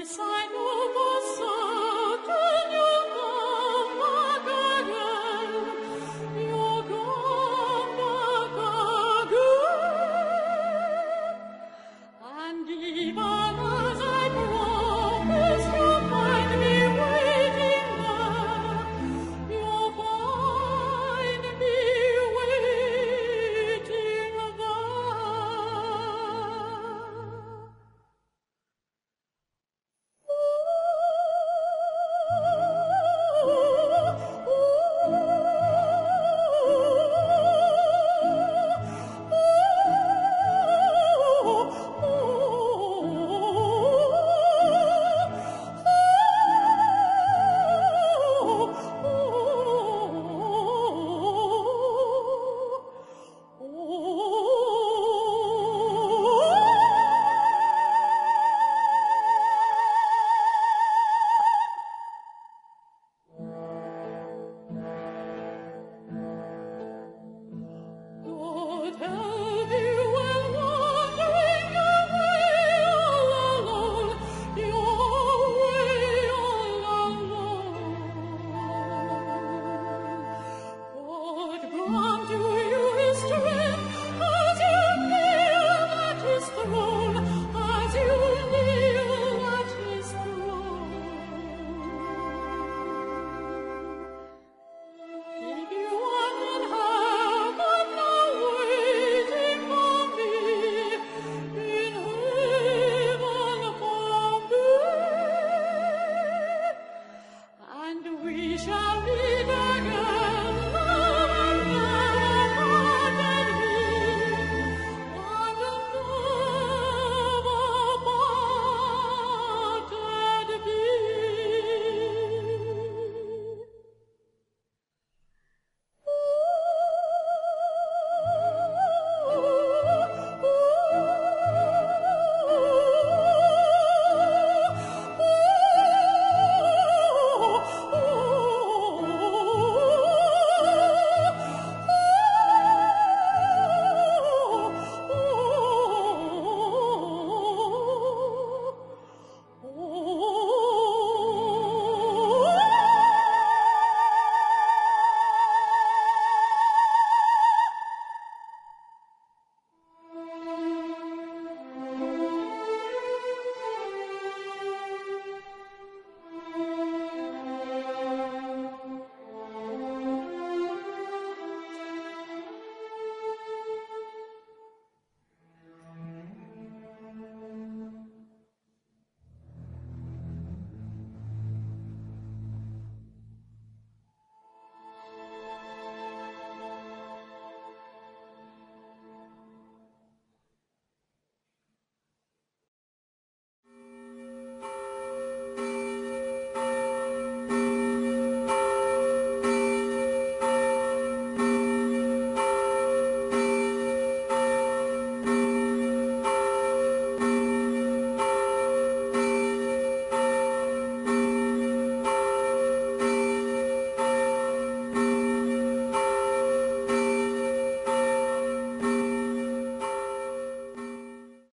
If